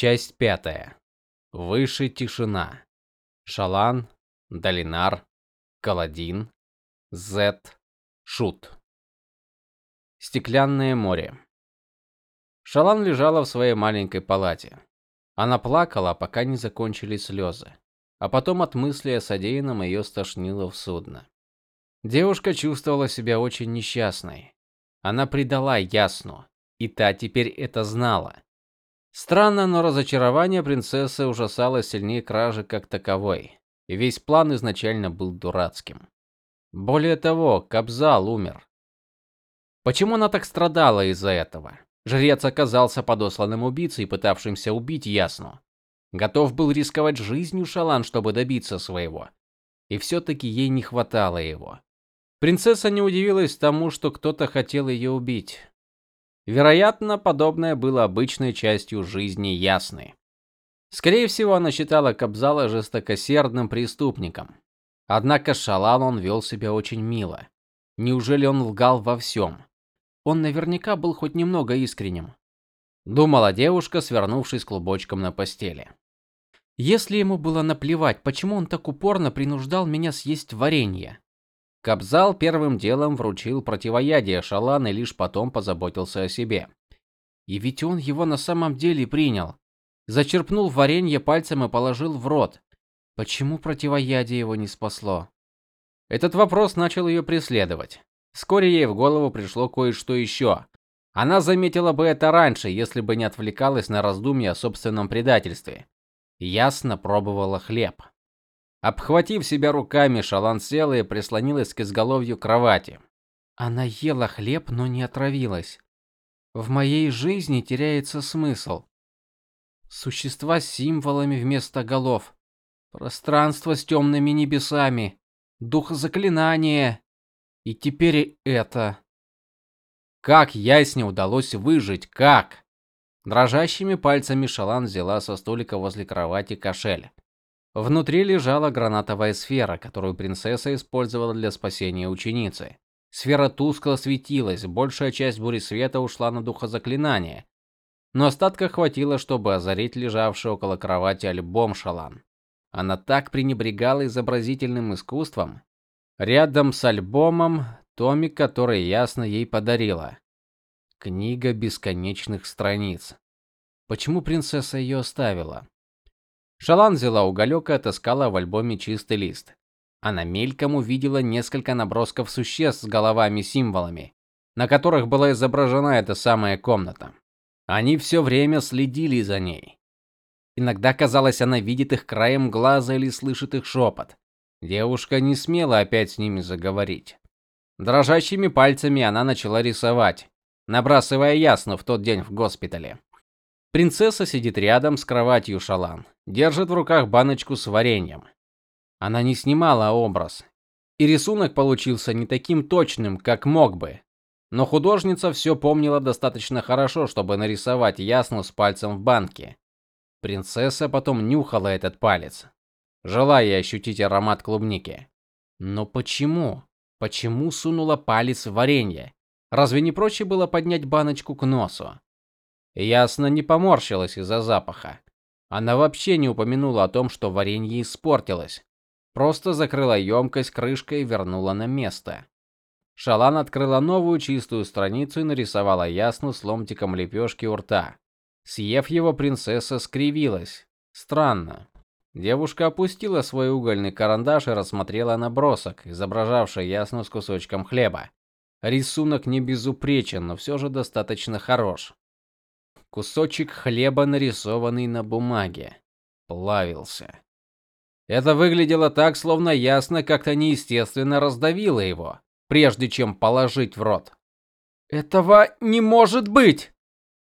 Часть пятая. Выше тишина. Шалан, Долинар, Каладин, Зет, Шут. Стеклянное море. Шалан лежала в своей маленькой палате. Она плакала, пока не закончились слезы. А потом от мысли о содеянном ее стошнило в судно. Девушка чувствовала себя очень несчастной. Она предала Ясну, и та теперь это знала. Странно, но разочарование принцессы ужасало сильнее кражи как таковой, и весь план изначально был дурацким. Более того, Кабзал умер. Почему она так страдала из-за этого? Жрец оказался подосланным убийцей, пытавшимся убить Ясну. Готов был рисковать жизнью Шалан, чтобы добиться своего. И все таки ей не хватало его. Принцесса не удивилась тому, что кто-то хотел ее убить. Вероятно, подобное было обычной частью жизни Ясны. Скорее всего, она считала Кобзала жестокосердным преступником. Однако Шалан он вел себя очень мило. Неужели он лгал во всем? Он наверняка был хоть немного искренним, думала девушка, свернувшись клубочком на постели. Если ему было наплевать, почему он так упорно принуждал меня съесть варенье? Кабзал первым делом вручил противоядие Шалан и лишь потом позаботился о себе. И ведь он его на самом деле принял. Зачерпнул варенье пальцем и положил в рот. Почему противоядие его не спасло? Этот вопрос начал ее преследовать. Вскоре ей в голову пришло кое-что еще. Она заметила бы это раньше, если бы не отвлекалась на раздумья о собственном предательстве. Ясно пробовала хлеб. Обхватив себя руками, Шалан села и прислонилась к изголовью кровати. Она ела хлеб, но не отравилась. В моей жизни теряется смысл. Существа с символами вместо голов, пространство с темными небесами, дух заклинания и теперь это. Как Ясне удалось выжить, как? Дрожащими пальцами Шалан взяла со столика возле кровати кошель. Внутри лежала гранатовая сфера, которую принцесса использовала для спасения ученицы. Сфера тускло светилась, большая часть бури света ушла на духозаклинание, но остатка хватило, чтобы озарить лежавший около кровати альбом Шалан. Она так пренебрегала изобразительным искусством. Рядом с альбомом томик, который ясно ей подарила. Книга бесконечных страниц. Почему принцесса ее оставила? Шалан взяла уголек и отыскала в альбоме чистый лист. Она мельком увидела несколько набросков существ с головами-символами, на которых была изображена эта самая комната. Они все время следили за ней. Иногда казалось, она видит их краем глаза или слышит их шепот. Девушка не смела опять с ними заговорить. Дрожащими пальцами она начала рисовать, набрасывая ясно в тот день в госпитале. Принцесса сидит рядом с кроватью Шалан, держит в руках баночку с вареньем. Она не снимала образ, и рисунок получился не таким точным, как мог бы. Но художница все помнила достаточно хорошо, чтобы нарисовать ясно с пальцем в банке. Принцесса потом нюхала этот палец, желая ощутить аромат клубники. Но почему? Почему сунула палец в варенье? Разве не проще было поднять баночку к носу? Ясно не поморщилась из-за запаха. Она вообще не упомянула о том, что варенье испортилось. Просто закрыла емкость крышкой и вернула на место. Шалан открыла новую чистую страницу и нарисовала ясно с ломтиком лепешки у рта. Съев его, принцесса скривилась. Странно. Девушка опустила свой угольный карандаш и рассмотрела набросок, изображавший ясно с кусочком хлеба. Рисунок не безупречен, но все же достаточно хорош. Кусочек хлеба, нарисованный на бумаге, плавился. Это выглядело так, словно ясно как-то неестественно раздавило его, прежде чем положить в рот. Этого не может быть.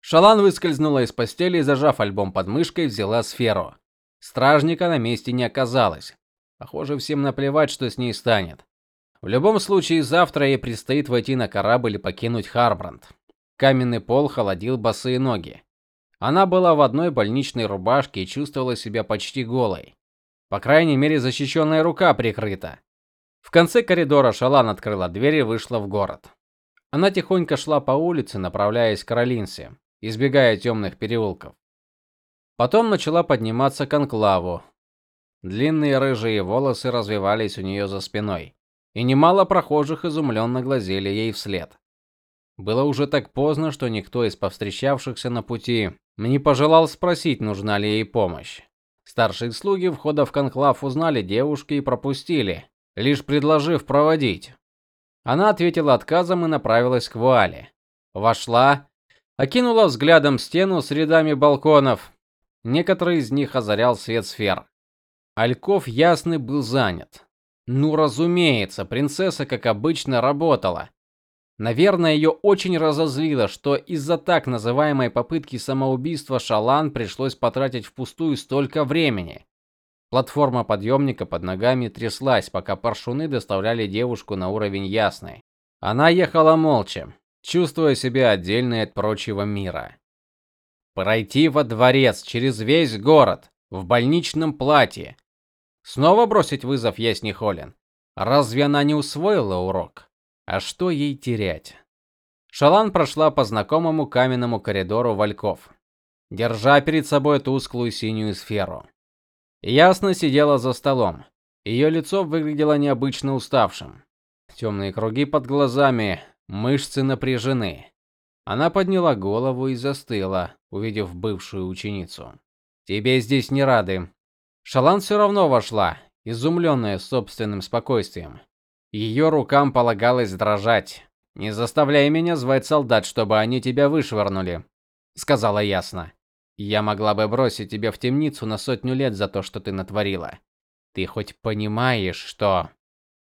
Шалан выскользнула из постели и, зажав альбом под мышкой, взяла сферу. Стражника на месте не оказалось. Похоже, всем наплевать, что с ней станет. В любом случае, завтра ей предстоит войти на корабль и покинуть Харбранд. Каменный пол холодил босые ноги. Она была в одной больничной рубашке и чувствовала себя почти голой. По крайней мере, защищенная рука прикрыта. В конце коридора Шалан открыла дверь и вышла в город. Она тихонько шла по улице, направляясь к Каролинсе, избегая темных переулков. Потом начала подниматься к анклаву. Длинные рыжие волосы развивались у нее за спиной, и немало прохожих изумленно глазели ей вслед. Было уже так поздно, что никто из повстречавшихся на пути не пожелал спросить, нужна ли ей помощь. Старшие слуги входа в конклав узнали девушку и пропустили, лишь предложив проводить. Она ответила отказом и направилась к вуале. Вошла, окинула взглядом стену с рядами балконов. Некоторые из них озарял свет сфер. Альков ясный был занят. Ну, разумеется, принцесса, как обычно, работала. Наверное, ее очень разозлило, что из-за так называемой попытки самоубийства Шалан пришлось потратить впустую столько времени. Платформа подъемника под ногами тряслась, пока паршуны доставляли девушку на уровень ясный. Она ехала молча, чувствуя себя отдельной от прочего мира. Пройти во дворец через весь город в больничном платье. Снова бросить вызов Ясни Холин. Разве она не усвоила урок? А что ей терять? Шалан прошла по знакомому каменному коридору вальков, держа перед собой тусклую синюю сферу. Ясно сидела за столом. Ее лицо выглядело необычно уставшим. Темные круги под глазами, мышцы напряжены. Она подняла голову и застыла, увидев бывшую ученицу. Тебе здесь не рады. Шалан все равно вошла, изумленная собственным спокойствием. Ее рукам полагалось дрожать. Не заставляй меня звать солдат, чтобы они тебя вышвырнули, сказала ясно. Я могла бы бросить тебя в темницу на сотню лет за то, что ты натворила. Ты хоть понимаешь, что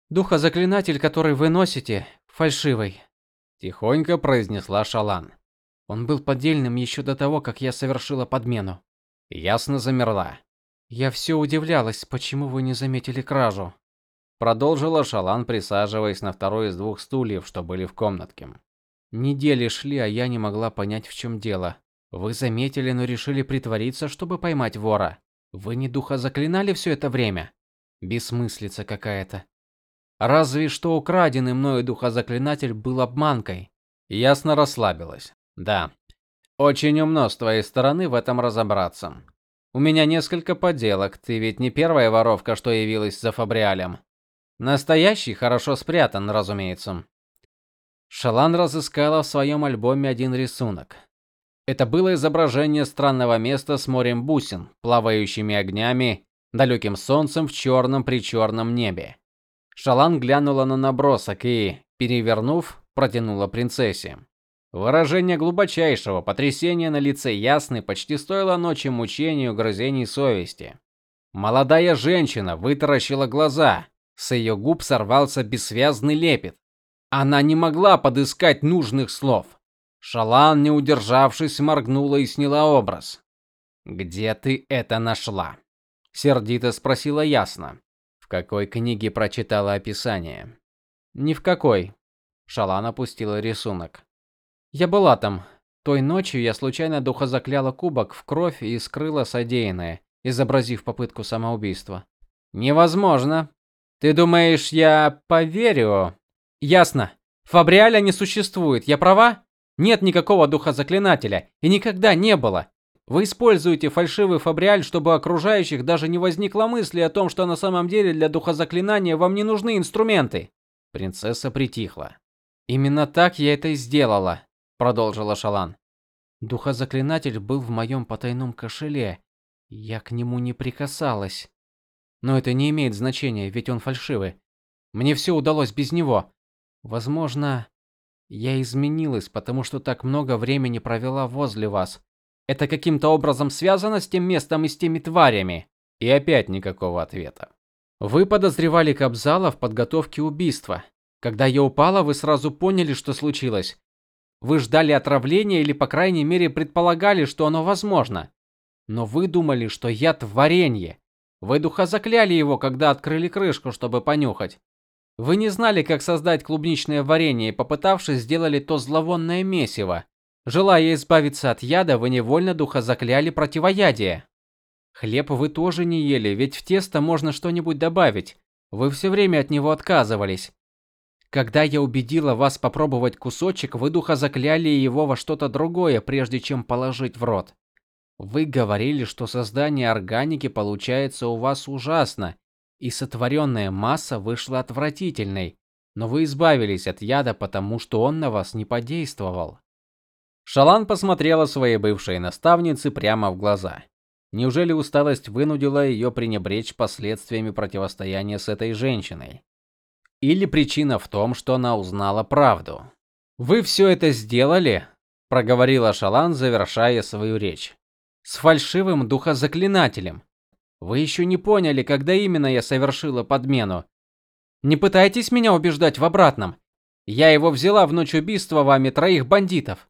духозаклинатель, который вы носите, фальшивый, тихонько произнесла Шалан. Он был поддельным еще до того, как я совершила подмену. Ясно замерла. Я все удивлялась, почему вы не заметили кражу. Продолжила Шалан, присаживаясь на второй из двух стульев, что были в комнатке. Недели шли, а я не могла понять, в чем дело. Вы заметили, но решили притвориться, чтобы поймать вора. Вы не духа заклинали все это время? Бессмыслица какая-то. Разве что украденный мною духозаклинатель был обманкой. Ясно расслабилась. Да. Очень умно с твоей стороны в этом разобраться. У меня несколько подделок. Ты ведь не первая воровка, что явилась за Фабриалем. Настоящий хорошо спрятан, разумеется. Шалан разыскала в своем альбоме один рисунок. Это было изображение странного места с морем бусин, плавающими огнями, далеким солнцем в черном причерном небе. Шалан глянула на набросок и, перевернув, протянула принцессе. Выражение глубочайшего потрясения на лице Ясны почти стоило ночи мучений и угрызений совести. Молодая женщина вытаращила глаза, с ее губ сорвался бессвязный лепет. Она не могла подыскать нужных слов. Шалан, не удержавшись, моргнула и сняла образ. "Где ты это нашла?" сердито спросила ясно. В какой книге прочитала описание? Ни в какой. Шалан опустила рисунок. Я была там. Той ночью я случайно духозакляла кубок в кровь и скрыла содеянное, изобразив попытку самоубийства. Невозможно, ты думаешь, я поверю? Ясно. Фабриаля не существует. Я права? Нет никакого духа заклинателя и никогда не было. Вы используете фальшивый фабриаль, чтобы окружающих даже не возникло мысли о том, что на самом деле для духа заклинания вам не нужны инструменты. Принцесса притихла. Именно так я это и сделала, продолжила Шалан. Духозаклинатель был в моем потайном кошеле. Я к нему не прикасалась. Но это не имеет значения, ведь он фальшивый. Мне все удалось без него. Возможно, я изменилась, потому что так много времени провела возле вас. Это каким-то образом связано с тем местом и с теми тварями? И опять никакого ответа. Вы подозревали Кобзала в подготовке убийства. Когда я упала, вы сразу поняли, что случилось. Вы ждали отравления или, по крайней мере, предполагали, что оно возможно. Но вы думали, что яд варенье. Вы духа закляли его, когда открыли крышку, чтобы понюхать. Вы не знали, как создать клубничное варенье и, попытавшись, сделали то зловонное месиво. Желая избавиться от яда, вы невольно духа закляли противоядие. Хлеб вы тоже не ели, ведь в тесто можно что-нибудь добавить. Вы все время от него отказывались. Когда я убедила вас попробовать кусочек, вы духа закляли его во что-то другое, прежде чем положить в рот. Вы говорили, что создание органики получается у вас ужасно, и сотворенная масса вышла отвратительной, но вы избавились от яда, потому что он на вас не подействовал. Шалан посмотрела своей бывшей наставнице прямо в глаза. Неужели усталость вынудила ее пренебречь последствиями противостояния с этой женщиной? Или причина в том, что она узнала правду? Вы все это сделали, проговорила Шалан, завершая свою речь. С фальшивым духозаклинателем. Вы еще не поняли, когда именно я совершила подмену. Не пытайтесь меня убеждать в обратном. Я его взяла в ночь убийства вами троих бандитов.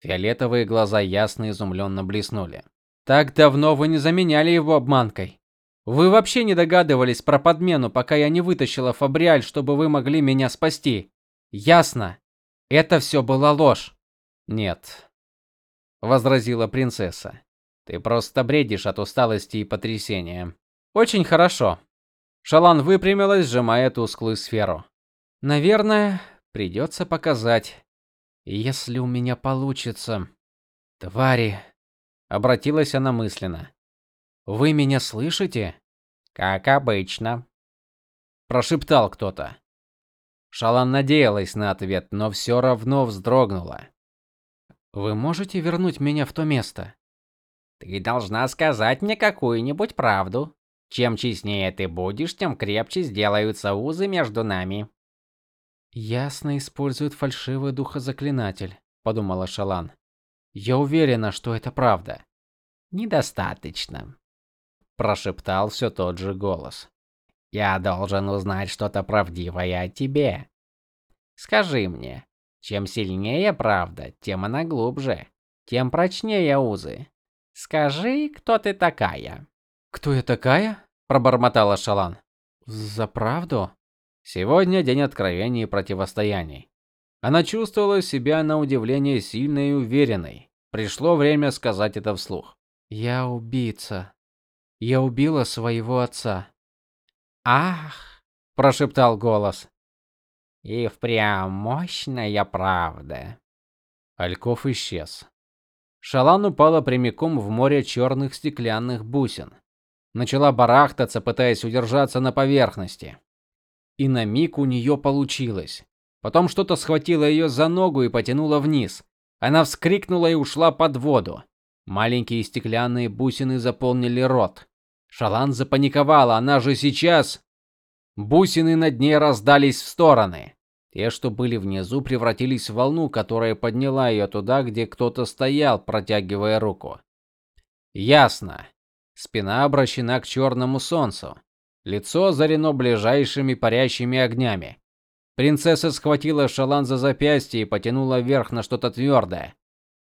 Фиолетовые глаза ясно изумленно блеснули. Так давно вы не заменяли его обманкой. Вы вообще не догадывались про подмену, пока я не вытащила Фабриаль, чтобы вы могли меня спасти. Ясно. Это все была ложь. Нет, возразила принцесса. Ты просто бредишь от усталости и потрясения. Очень хорошо. Шалан выпрямилась, сжимая тусклую сферу. Наверное, придется показать, если у меня получится. Твари, Обратилась она мысленно. Вы меня слышите? Как обычно, прошептал кто-то. Шалан надеялась на ответ, но все равно вздрогнула. Вы можете вернуть меня в то место? Ты должна сказать мне какую-нибудь правду. Чем честнее ты будешь, тем крепче сделаются узы между нами. Ясно использует фальшивый духозаклинатель, подумала Шалан. Я уверена, что это правда. Недостаточно, прошептал все тот же голос. Я должен узнать что-то правдивое о тебе. Скажи мне, чем сильнее правда, тем она глубже, тем прочнее узы. Скажи, кто ты такая? Кто я такая? пробормотала Шалан. За правду? Сегодня день откровений и противостояний. Она чувствовала себя на удивление сильной и уверенной. Пришло время сказать это вслух. Я убийца. Я убила своего отца. Ах, прошептал голос. И впрямь мощная правда. Альков исчез. Шалан упала прямиком в море черных стеклянных бусин. Начала барахтаться, пытаясь удержаться на поверхности. И на миг у нее получилось. Потом что-то схватило ее за ногу и потянуло вниз. Она вскрикнула и ушла под воду. Маленькие стеклянные бусины заполнили рот. Шалан запаниковала, она же сейчас. Бусины над ней раздались в стороны. Те, что были внизу, превратились в волну, которая подняла ее туда, где кто-то стоял, протягивая руку. Ясно. Спина обращена к черному солнцу. Лицо озарено ближайшими парящими огнями. Принцесса схватила Шалан за запястье и потянула вверх на что-то твердое.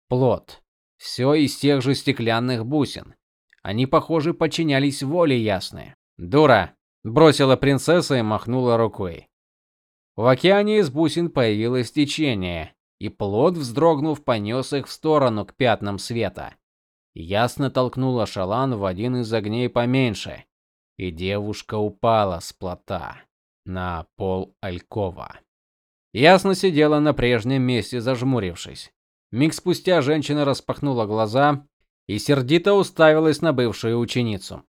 Плод. Все из тех же стеклянных бусин. Они, похоже, подчинялись воле ясной. "Дура", бросила принцесса и махнула рукой. В океане из бусин появилось течение, и плод, вздрогнув, понес их в сторону к пятнам света. Ясно толкнула Шалан в один из огней поменьше, и девушка упала с плота на пол алькова. Ясно сидела на прежнем месте, зажмурившись. Миг спустя женщина распахнула глаза и сердито уставилась на бывшую ученицу.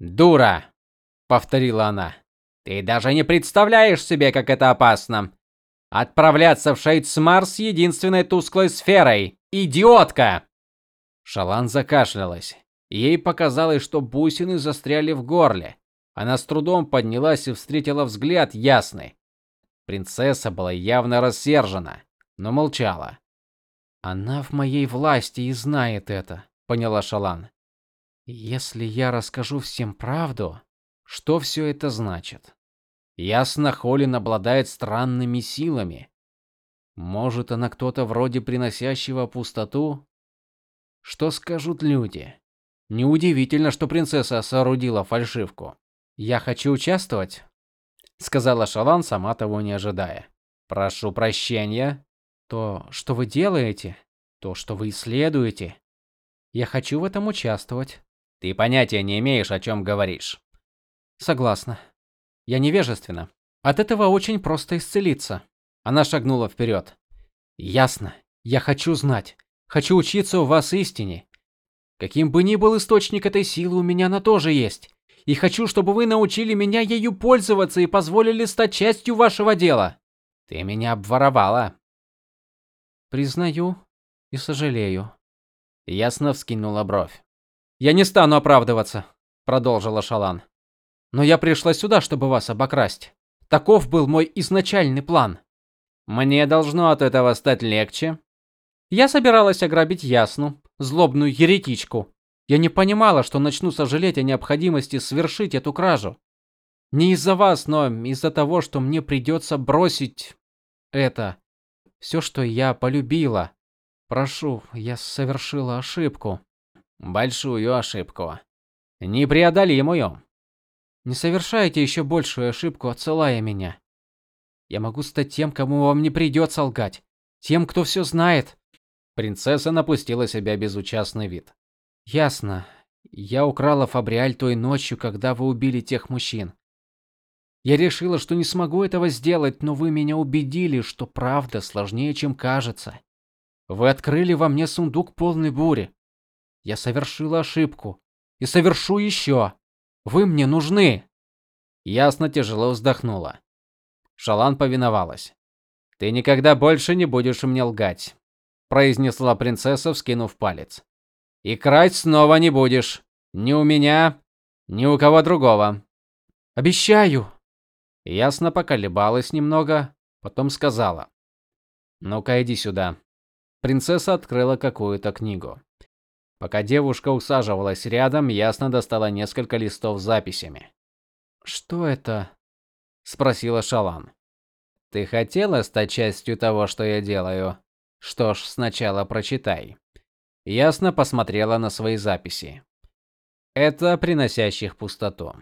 "Дура", повторила она. "Ты даже не представляешь себе, как это опасно. Отправляться в Шейдсмар с единственной тусклой сферой. Идиотка!" Шалан закашлялась. Ей показалось, что бусины застряли в горле. Она с трудом поднялась и встретила взгляд ясный. Принцесса была явно рассержена, но молчала. Она в моей власти и знает это, поняла Шалан. Если я расскажу всем правду, что все это значит? Ясно, Холин обладает странными силами. Может, она кто-то вроде приносящего пустоту? Что скажут люди? Неудивительно, что принцесса соорудила фальшивку. Я хочу участвовать, сказала Шалан, сама того не ожидая. Прошу прощения. То, что вы делаете, то, что вы исследуете, я хочу в этом участвовать. Ты понятия не имеешь, о чем говоришь. Согласна. Я невежественна. От этого очень просто исцелиться. Она шагнула вперед. Ясно. Я хочу знать. Хочу учиться у вас истине. Каким бы ни был источник этой силы, у меня она тоже есть. И хочу, чтобы вы научили меня ею пользоваться и позволили стать частью вашего дела. Ты меня обворовала. Признаю и сожалею. Ясно вскинула бровь. Я не стану оправдываться, продолжила Шалан. Но я пришла сюда, чтобы вас обокрасть. Таков был мой изначальный план. Мне должно от этого стать легче. Я собиралась ограбить Ясну, злобную еретичку. Я не понимала, что начну сожалеть о необходимости совершить эту кражу. Не из-за вас, но из-за того, что мне придется бросить это. Все, что я полюбила. Прошу, я совершила ошибку. Большую ошибку. Непреодолимую. Не совершайте еще большую ошибку, отсылая меня. Я могу стать тем, кому вам не придется лгать. Тем, кто все знает. Принцесса напустила себя безучастный вид. Ясно. Я украла Фабриаль той ночью, когда вы убили тех мужчин. Я решила, что не смогу этого сделать, но вы меня убедили, что правда сложнее, чем кажется. Вы открыли во мне сундук полный бури. Я совершила ошибку и совершу еще. Вы мне нужны. Ясно тяжело вздохнула. Шалан повиновалась. Ты никогда больше не будешь мне лгать, произнесла принцесса, вскинув палец. И красть снова не будешь. Ни у меня, ни у кого другого. Обещаю. Ясно поколебалась немного, потом сказала: "Ну-ка иди сюда". Принцесса открыла какую-то книгу. Пока девушка усаживалась рядом, ясно достала несколько листов с записями. "Что это?" спросила Шалан. "Ты хотела стать частью того, что я делаю? Что ж, сначала прочитай". Ясно посмотрела на свои записи. Это приносящих пустоту.